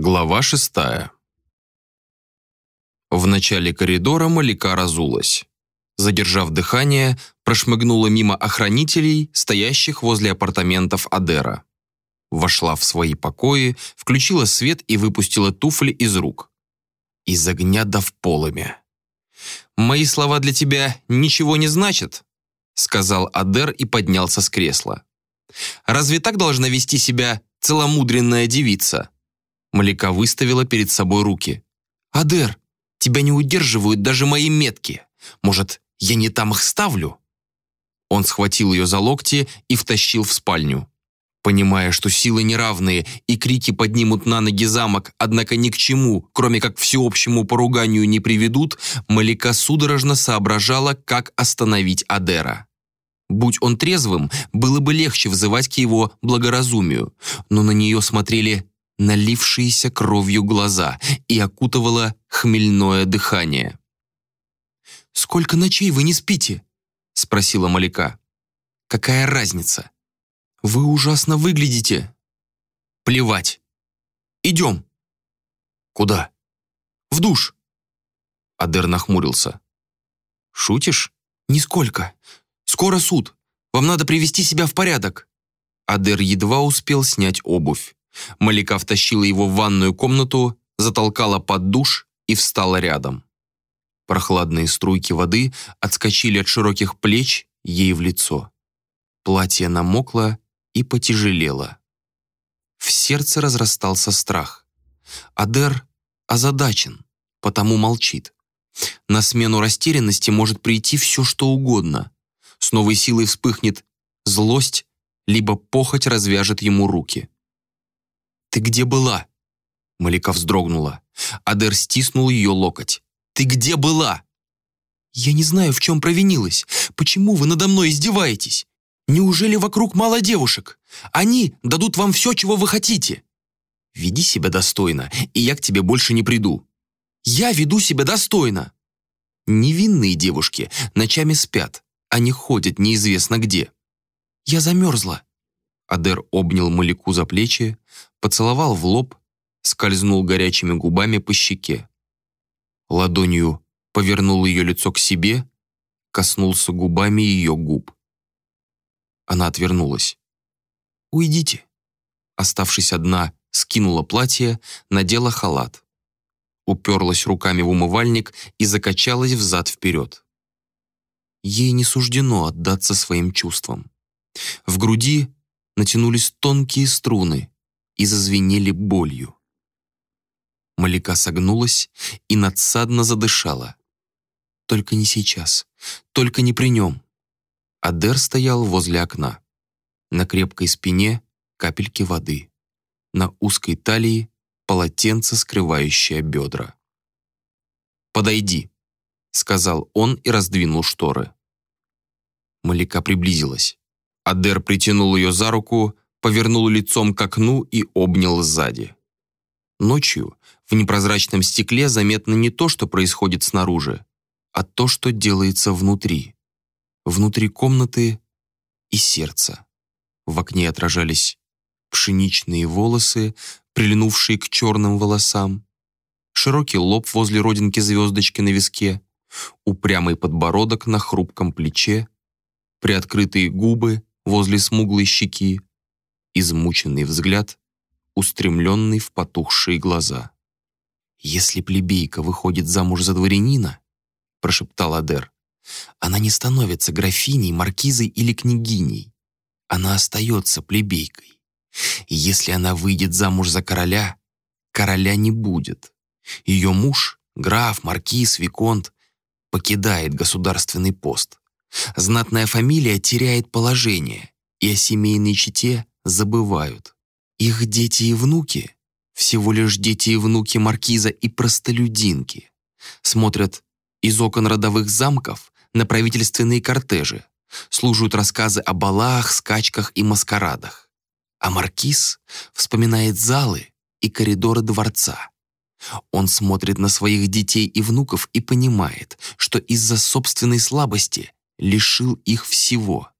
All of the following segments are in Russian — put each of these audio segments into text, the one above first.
Глава шестая. В начале коридора Малика разулась. Задержав дыхание, прошмыгнула мимо охранителей, стоящих возле апартаментов Адера. Вошла в свои покои, включила свет и выпустила туфли из рук. Из огня да в полымя. «Мои слова для тебя ничего не значат», сказал Адер и поднялся с кресла. «Разве так должна вести себя целомудренная девица?» Малика выставила перед собой руки. «Адер, тебя не удерживают даже мои метки. Может, я не там их ставлю?» Он схватил ее за локти и втащил в спальню. Понимая, что силы неравные и крики поднимут на ноги замок, однако ни к чему, кроме как всеобщему поруганию не приведут, Малика судорожно соображала, как остановить Адера. Будь он трезвым, было бы легче взывать к его благоразумию, но на нее смотрели налившиеся кровью глаза и окутывало хмельное дыхание. «Сколько ночей вы не спите?» — спросила Маляка. «Какая разница? Вы ужасно выглядите». «Плевать. Идем». «Куда?» «В душ». Адер нахмурился. «Шутишь?» «Нисколько. Скоро суд. Вам надо привести себя в порядок». Адер едва успел снять обувь. Малика втащила его в ванную комнату, затолкала под душ и встала рядом. Прохладные струйки воды отскочили от широких плеч ей в лицо. Платье намокло и потяжелело. В сердце разрастался страх. Адер озадачен, потому молчит. На смену растерянности может прийти все, что угодно. С новой силой вспыхнет злость, либо похоть развяжет ему руки. «Ты где была?» Малика вздрогнула. Адер стиснул ее локоть. «Ты где была?» «Я не знаю, в чем провинилась. Почему вы надо мной издеваетесь? Неужели вокруг мало девушек? Они дадут вам все, чего вы хотите». «Веди себя достойно, и я к тебе больше не приду». «Я веду себя достойно». Невинные девушки ночами спят, они ходят неизвестно где. «Я замерзла». Адер обнял Малику за плечи, поцеловал в лоб, скользнул горячими губами по щеке. Ладонью повернул ее лицо к себе, коснулся губами ее губ. Она отвернулась. «Уйдите». Оставшись одна, скинула платье, надела халат. Уперлась руками в умывальник и закачалась взад-вперед. Ей не суждено отдаться своим чувствам. В груди натянулись тонкие струны, и зазвенели болью. Малика согнулась и надсадно задышала. Только не сейчас, только не при нем. Адер стоял возле окна. На крепкой спине капельки воды. На узкой талии полотенце, скрывающее бедра. «Подойди», — сказал он и раздвинул шторы. Малика приблизилась. Адер притянул ее за руку, повернул лицом к окну и обнял сзади. Ночью в непрозрачном стекле заметно не то, что происходит снаружи, а то, что делается внутри. Внутри комнаты и сердца. В окне отражались пшеничные волосы, прильнувшие к черным волосам, широкий лоб возле родинки звездочки на виске, упрямый подбородок на хрупком плече, приоткрытые губы возле смуглой щеки, измученный взгляд, устремленный в потухшие глаза. «Если плебейка выходит замуж за дворянина, — прошептал Адер, — она не становится графиней, маркизой или княгиней. Она остается плебейкой. Если она выйдет замуж за короля, короля не будет. Ее муж, граф, маркиз, виконт, покидает государственный пост. Знатная фамилия теряет положение, и о семейной чете забывают. Их дети и внуки — всего лишь дети и внуки маркиза и простолюдинки. Смотрят из окон родовых замков на правительственные кортежи, служат рассказы о балах, скачках и маскарадах. А маркиз вспоминает залы и коридоры дворца. Он смотрит на своих детей и внуков и понимает, что из-за собственной слабости лишил их всего.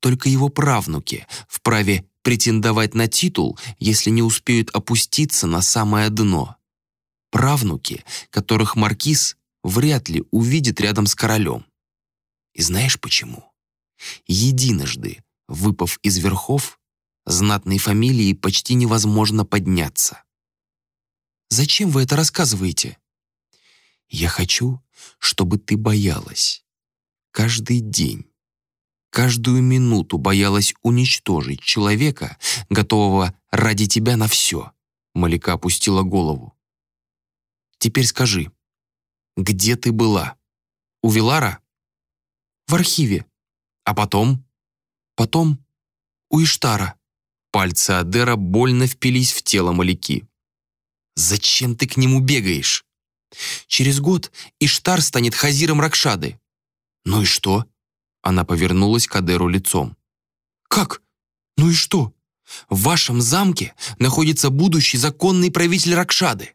Только его правнуки вправе претендовать на титул, если не успеют опуститься на самое дно. Правнуки, которых маркиз вряд ли увидит рядом с королем. И знаешь почему? Единожды, выпав из верхов, знатной фамилии почти невозможно подняться. «Зачем вы это рассказываете?» «Я хочу, чтобы ты боялась. Каждый день, каждую минуту боялась уничтожить человека, готового ради тебя на все». Малика опустила голову. «Теперь скажи, где ты была? У Вилара?» «В архиве. А потом?» «Потом у Иштара». Пальцы Адера больно впились в тело Малики. «Зачем ты к нему бегаешь?» «Через год Иштар станет хазиром Ракшады». «Ну и что?» Она повернулась к Адеру лицом. «Как? Ну и что? В вашем замке находится будущий законный правитель Ракшады.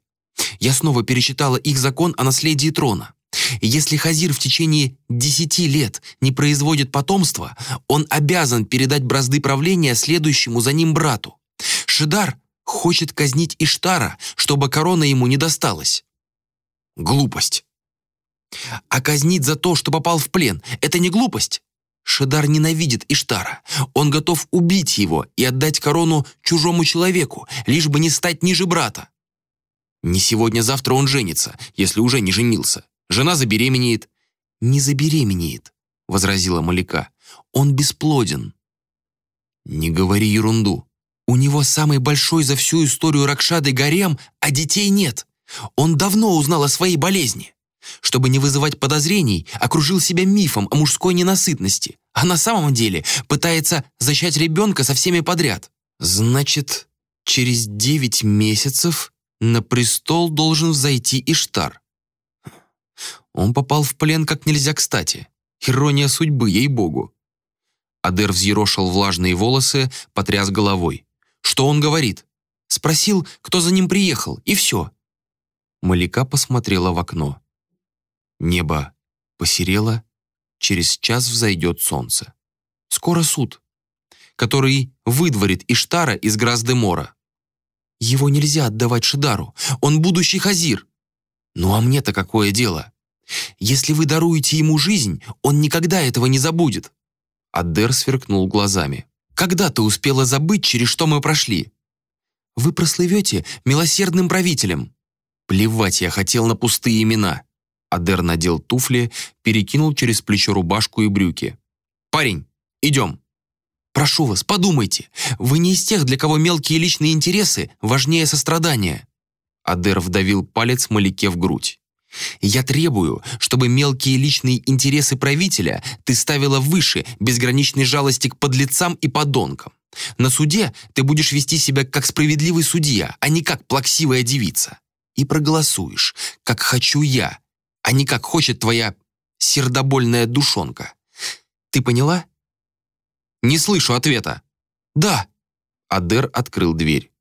Я снова перечитала их закон о наследии трона. Если Хазир в течение десяти лет не производит потомства, он обязан передать бразды правления следующему за ним брату. Шидар хочет казнить Иштара, чтобы корона ему не досталась. Глупость. А казнить за то, что попал в плен, это не глупость? Шидар ненавидит Иштара. Он готов убить его и отдать корону чужому человеку, лишь бы не стать ниже брата. Не сегодня-завтра он женится, если уже не женился. Жена забеременеет». «Не забеременеет», — возразила Малика. «Он бесплоден». «Не говори ерунду. У него самый большой за всю историю Ракшады гарем, а детей нет. Он давно узнал о своей болезни. Чтобы не вызывать подозрений, окружил себя мифом о мужской ненасытности, а на самом деле пытается зачать ребенка со всеми подряд. Значит, через девять месяцев на престол должен взойти Иштар. Он попал в плен как нельзя кстати. Ирония судьбы, ей-богу. Адер взъерошил влажные волосы, потряс головой. Что он говорит? Спросил, кто за ним приехал, и все. Малика посмотрела в окно. Небо посерело, через час взойдет солнце. Скоро суд, который выдворит Иштара из Грас-де-Мора. Его нельзя отдавать Шидару, он будущий Хазир. Ну а мне-то какое дело? Если вы даруете ему жизнь, он никогда этого не забудет». Адер сверкнул глазами. «Когда ты успела забыть, через что мы прошли?» «Вы прослывете милосердным правителем». «Плевать я хотел на пустые имена». Адер надел туфли, перекинул через плечо рубашку и брюки. «Парень, идем». «Прошу вас, подумайте. Вы не из тех, для кого мелкие личные интересы важнее сострадания». Адер вдавил палец Малике в грудь. Я требую, чтобы мелкие личные интересы правителя ты ставила выше безграничной жалости к подлецам и подонкам. На суде ты будешь вести себя как справедливый судья, а не как плаксивая девица. И проголосуешь, как хочу я, а не как хочет твоя сердобольная душонка. Ты поняла? Не слышу ответа. Да. Адер открыл дверь.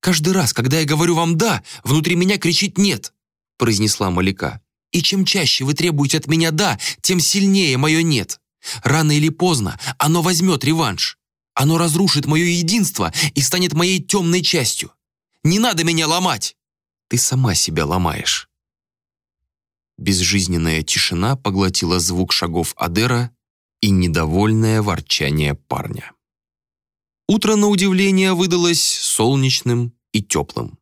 Каждый раз, когда я говорю вам «да», внутри меня кричит «нет» произнесла Малика. «И чем чаще вы требуете от меня «да», тем сильнее мое «нет». Рано или поздно оно возьмет реванш. Оно разрушит мое единство и станет моей темной частью. Не надо меня ломать!» «Ты сама себя ломаешь». Безжизненная тишина поглотила звук шагов Адера и недовольное ворчание парня. Утро, на удивление, выдалось солнечным и теплым.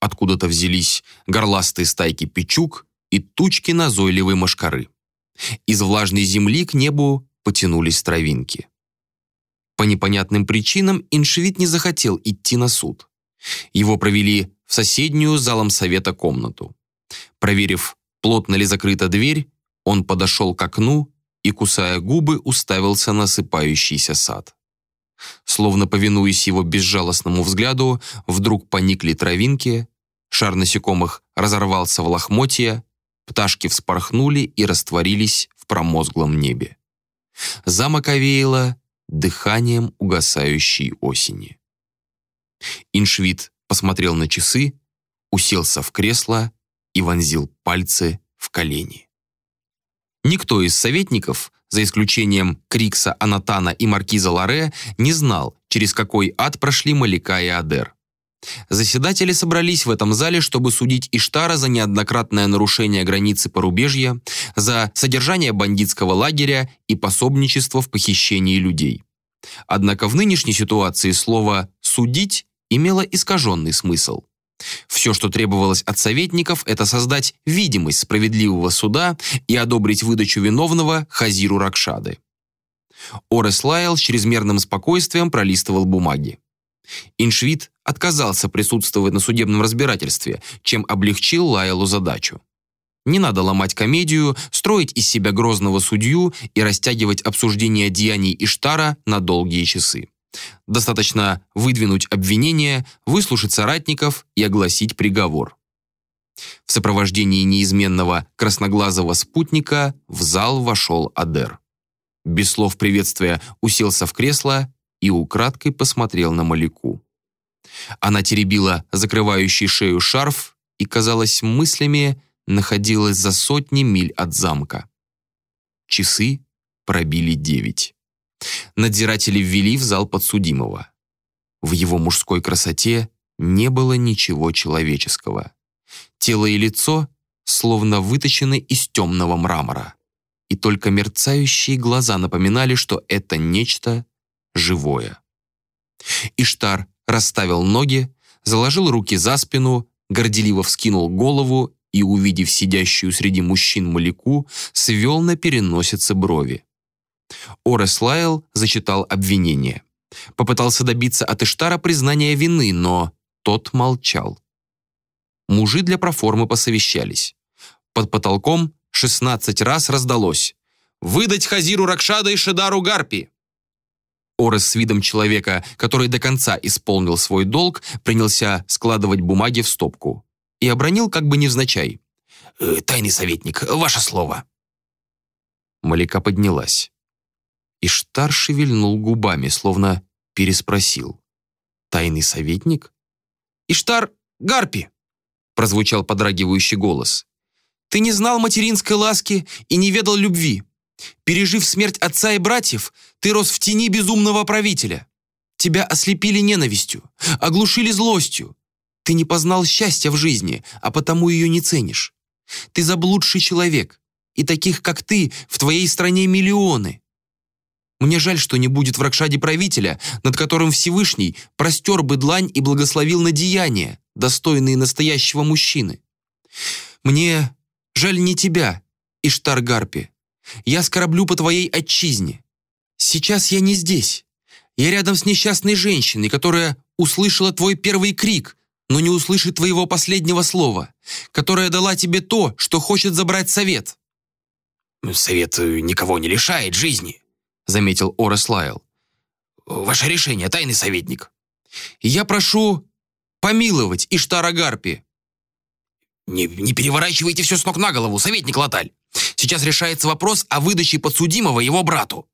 Откуда-то взялись горластые стайки печук и тучки назойливой мошкары. Из влажной земли к небу потянулись травинки. По непонятным причинам Иншвит не захотел идти на суд. Его провели в соседнюю залом совета комнату. Проверив, плотно ли закрыта дверь, он подошел к окну и, кусая губы, уставился на сыпающийся сад. Словно повинуясь его безжалостному взгляду, вдруг поникли травинки, шар насекомых разорвался в лохмотья, пташки вспорхнули и растворились в промозглом небе. Замок овеяло дыханием угасающей осени. Иншвид посмотрел на часы, уселся в кресло и вонзил пальцы в колени. Никто из советников за исключением Крикса, Анатана и Маркиза Ларе, не знал, через какой ад прошли Малика и Адер. Заседатели собрались в этом зале, чтобы судить Иштара за неоднократное нарушение границы порубежья, за содержание бандитского лагеря и пособничество в похищении людей. Однако в нынешней ситуации слово «судить» имело искаженный смысл. Все, что требовалось от советников, это создать видимость справедливого суда и одобрить выдачу виновного Хазиру Ракшады. Орес Лайл с чрезмерным спокойствием пролистывал бумаги. Иншвид отказался присутствовать на судебном разбирательстве, чем облегчил Лайлу задачу. Не надо ломать комедию, строить из себя грозного судью и растягивать обсуждение деяний Иштара на долгие часы. Достаточно выдвинуть обвинение, выслушать соратников и огласить приговор. В сопровождении неизменного красноглазого спутника в зал вошел Адер. Без слов приветствия уселся в кресло и украдкой посмотрел на Маляку. Она теребила закрывающий шею шарф и, казалось, мыслями находилась за сотни миль от замка. Часы пробили девять. Надзиратели ввели в зал подсудимого. В его мужской красоте не было ничего человеческого. Тело и лицо словно выточены из темного мрамора. И только мерцающие глаза напоминали, что это нечто живое. Иштар расставил ноги, заложил руки за спину, горделиво вскинул голову и, увидев сидящую среди мужчин Маляку, свел на переносице брови. Орес Лайл зачитал обвинение. Попытался добиться от Иштара признания вины, но тот молчал. Мужи для проформы посовещались. Под потолком 16 раз раздалось «Выдать Хазиру Ракшада и Шедару Гарпи!» Орес с видом человека, который до конца исполнил свой долг, принялся складывать бумаги в стопку. И обронил как бы невзначай. «Э, «Тайный советник, ваше слово». Малика поднялась. Иштар шевельнул губами, словно переспросил. «Тайный советник?» «Иштар Гарпи!» прозвучал подрагивающий голос. «Ты не знал материнской ласки и не ведал любви. Пережив смерть отца и братьев, ты рос в тени безумного правителя. Тебя ослепили ненавистью, оглушили злостью. Ты не познал счастья в жизни, а потому ее не ценишь. Ты заблудший человек, и таких, как ты, в твоей стране миллионы. Мне жаль, что не будет в Ракшаде правителя, над которым Всевышний простер бы длань и благословил на деяния, достойные настоящего мужчины. Мне жаль не тебя, Иштар Гарпи. Я скорблю по твоей отчизне. Сейчас я не здесь. Я рядом с несчастной женщиной, которая услышала твой первый крик, но не услышит твоего последнего слова, которая дала тебе то, что хочет забрать совет». «Совет никого не лишает жизни», заметил Орес Лайл. «Ваше решение, тайный советник». «Я прошу помиловать Иштара Гарпи». Не, «Не переворачивайте все с ног на голову, советник Латаль. Сейчас решается вопрос о выдаче подсудимого его брату».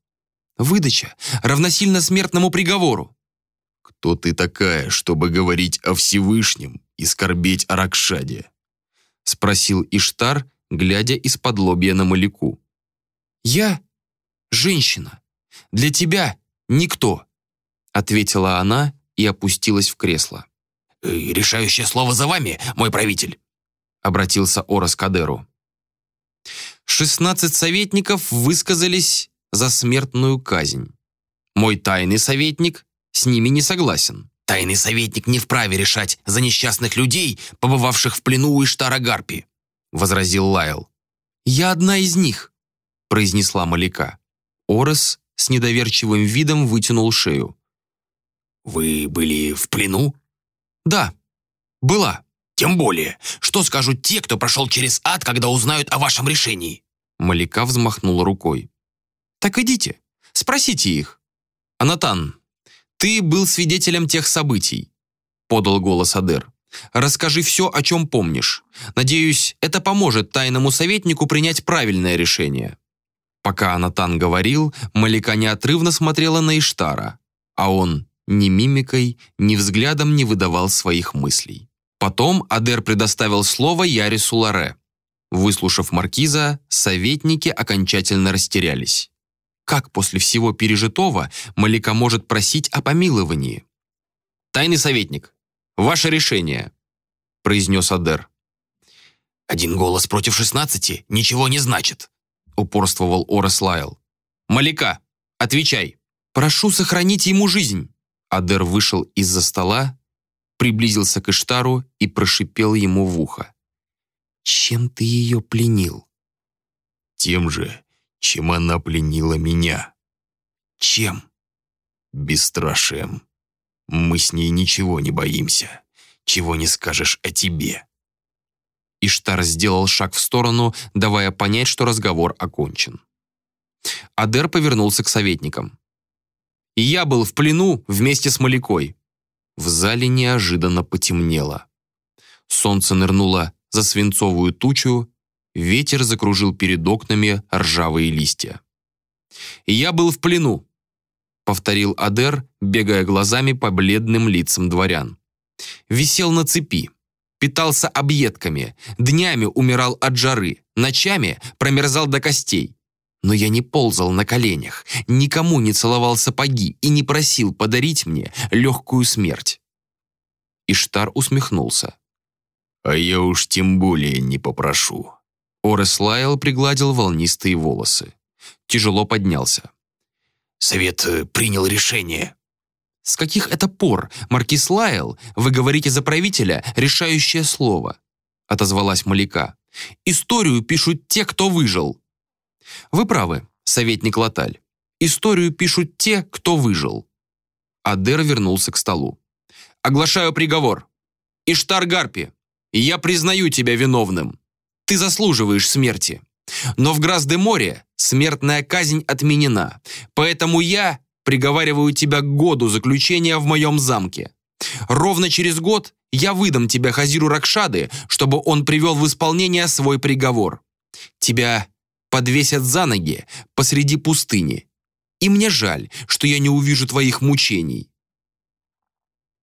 «Выдача равносильно смертному приговору». «Кто ты такая, чтобы говорить о Всевышнем и скорбеть о Ракшаде?» спросил Иштар, глядя из-под лобья на Маляку. «Я женщина, для тебя никто», ответила она и опустилась в кресло. «Э, «Решающее слово за вами, мой правитель», обратился Орос к Адеру. Шестнадцать советников высказались за смертную казнь. Мой тайный советник с ними не согласен. Тайный советник не вправе решать за несчастных людей, побывавших в плену у Иштара Гарпи», возразил Лайл. «Я одна из них», произнесла Маляка. Орес с недоверчивым видом вытянул шею. «Вы были в плену?» «Да, была». «Тем более, что скажут те, кто прошел через ад, когда узнают о вашем решении?» Маляка взмахнула рукой. «Так идите, спросите их». «Анатан, ты был свидетелем тех событий», подал голос Адер. «Расскажи все, о чем помнишь. Надеюсь, это поможет тайному советнику принять правильное решение». Пока Анатан говорил, Малика неотрывно смотрела на Иштара, а он ни мимикой, ни взглядом не выдавал своих мыслей. Потом Адер предоставил слово Ярису Ларе. Выслушав маркиза, советники окончательно растерялись. Как после всего пережитого Малика может просить о помиловании? «Тайный советник, ваше решение», — произнес Адер. «Один голос против шестнадцати ничего не значит», — упорствовал Орес Лайл. «Малика, отвечай. Прошу сохранить ему жизнь». Адер вышел из-за стола, приблизился к Иштару и прошипел ему в ухо. «Чем ты ее пленил?» «Тем же, чем она пленила меня». «Чем?» «Бесстрашием. Мы с ней ничего не боимся. Чего не скажешь о тебе». Иштар сделал шаг в сторону, давая понять, что разговор окончен. Адер повернулся к советникам. «Я был в плену вместе с Малякой». В зале неожиданно потемнело. Солнце нырнуло за свинцовую тучу, ветер закружил перед окнами ржавые листья. «Я был в плену», — повторил Адер, бегая глазами по бледным лицам дворян. «Висел на цепи, питался объедками, днями умирал от жары, ночами промерзал до костей. Но я не ползал на коленях, никому не целовал сапоги и не просил подарить мне легкую смерть. Иштар усмехнулся. «А я уж тем более не попрошу». Орес Лайл пригладил волнистые волосы. Тяжело поднялся. «Совет э, принял решение». «С каких это пор, Маркис Лайл, вы говорите за правителя решающее слово?» отозвалась Маляка. «Историю пишут те, кто выжил». «Вы правы, советник Латаль. Историю пишут те, кто выжил». Адер вернулся к столу. «Оглашаю приговор. Иштар Гарпи, я признаю тебя виновным. Ты заслуживаешь смерти. Но в Грас-де-Море смертная казнь отменена, поэтому я приговариваю тебя к году заключения в моем замке. Ровно через год я выдам тебя Хазиру Ракшады, чтобы он привел в исполнение свой приговор. Тебя подвесят за ноги посреди пустыни. И мне жаль, что я не увижу твоих мучений».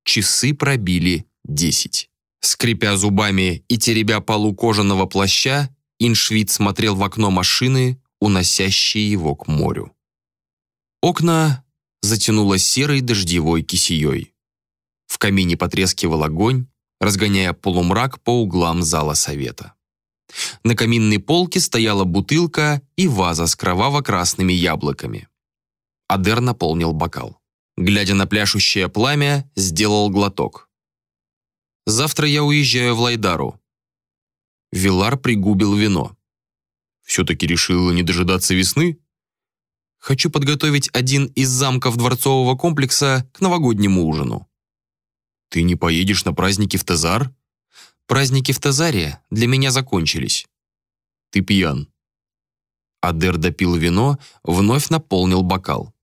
Часы пробили десять. Скрипя зубами и теребя полу кожаного плаща, Иншвид смотрел в окно машины, уносящей его к морю. Окна затянуло серой дождевой кисеей. В камине потрескивал огонь, разгоняя полумрак по углам зала совета. На каминной полке стояла бутылка и ваза с кроваво-красными яблоками. Адер наполнил бокал. Глядя на пляшущее пламя, сделал глоток. «Завтра я уезжаю в Лайдару». Вилар пригубил вино. «Все-таки решил не дожидаться весны?» «Хочу подготовить один из замков дворцового комплекса к новогоднему ужину». «Ты не поедешь на праздники в Тазар?» Праздники в Тазаре для меня закончились. Ты пьян. Адер допил вино, вновь наполнил бокал.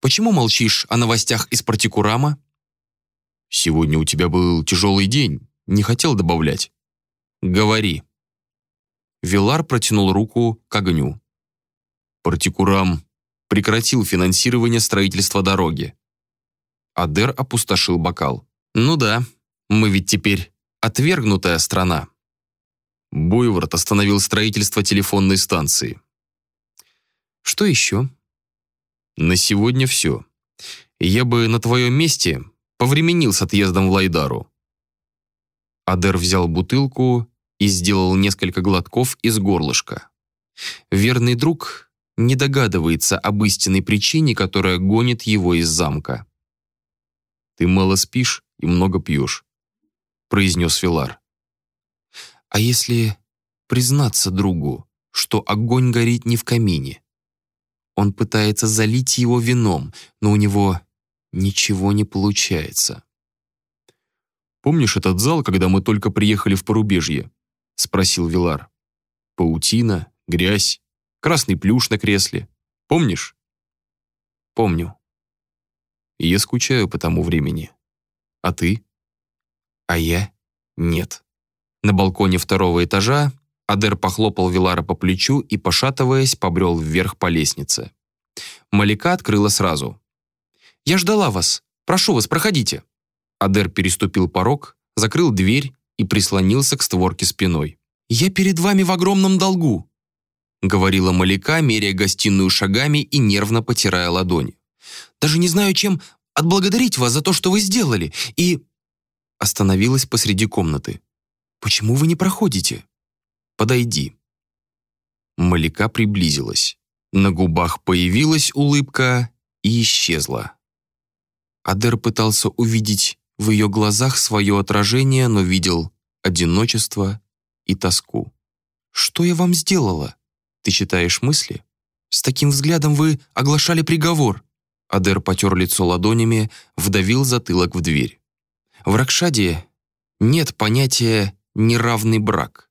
Почему молчишь о новостях из партикурама? Сегодня у тебя был тяжелый день, не хотел добавлять. Говори. Вилар протянул руку к огню. Партикурам прекратил финансирование строительства дороги. Адер опустошил бокал. Ну да, мы ведь теперь отвергнутая страна. Бойворот остановил строительство телефонной станции. Что еще? На сегодня все. Я бы на твоем месте повременил с отъездом в Лайдару. Адер взял бутылку и сделал несколько глотков из горлышка. Верный друг не догадывается об истинной причине, которая гонит его из замка. Ты мало спишь и много пьешь произнес Вилар. А если признаться другу, что огонь горит не в камине? Он пытается залить его вином, но у него ничего не получается. «Помнишь этот зал, когда мы только приехали в порубежье?» — спросил Вилар. «Паутина, грязь, красный плюш на кресле. Помнишь?» «Помню». «Я скучаю по тому времени. А ты?» а я нет. На балконе второго этажа Адер похлопал Вилара по плечу и, пошатываясь, побрел вверх по лестнице. Малика открыла сразу. «Я ждала вас. Прошу вас, проходите». Адер переступил порог, закрыл дверь и прислонился к створке спиной. «Я перед вами в огромном долгу». Говорила Маляка, меряя гостиную шагами и нервно потирая ладони. «Даже не знаю, чем отблагодарить вас за то, что вы сделали, и...» Остановилась посреди комнаты. «Почему вы не проходите?» «Подойди». Маляка приблизилась. На губах появилась улыбка и исчезла. Адер пытался увидеть в ее глазах свое отражение, но видел одиночество и тоску. «Что я вам сделала? Ты читаешь мысли? С таким взглядом вы оглашали приговор». Адер потер лицо ладонями, вдавил затылок в дверь. В Ракшаде нет понятия «неравный брак».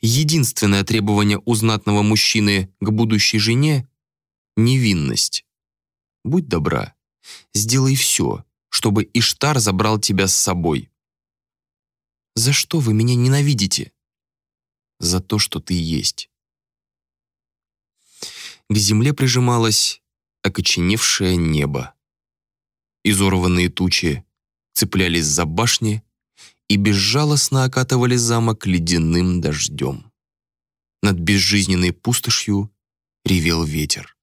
Единственное требование у знатного мужчины к будущей жене — невинность. Будь добра, сделай все, чтобы Иштар забрал тебя с собой. За что вы меня ненавидите? За то, что ты есть. К земле прижималось окоченевшее небо. Изорванные тучи цеплялись за башни и безжалостно окатывали замок ледяным дождем. Над безжизненной пустошью ревел ветер.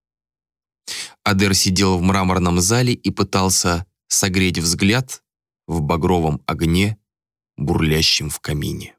Адер сидел в мраморном зале и пытался согреть взгляд в багровом огне, бурлящем в камине.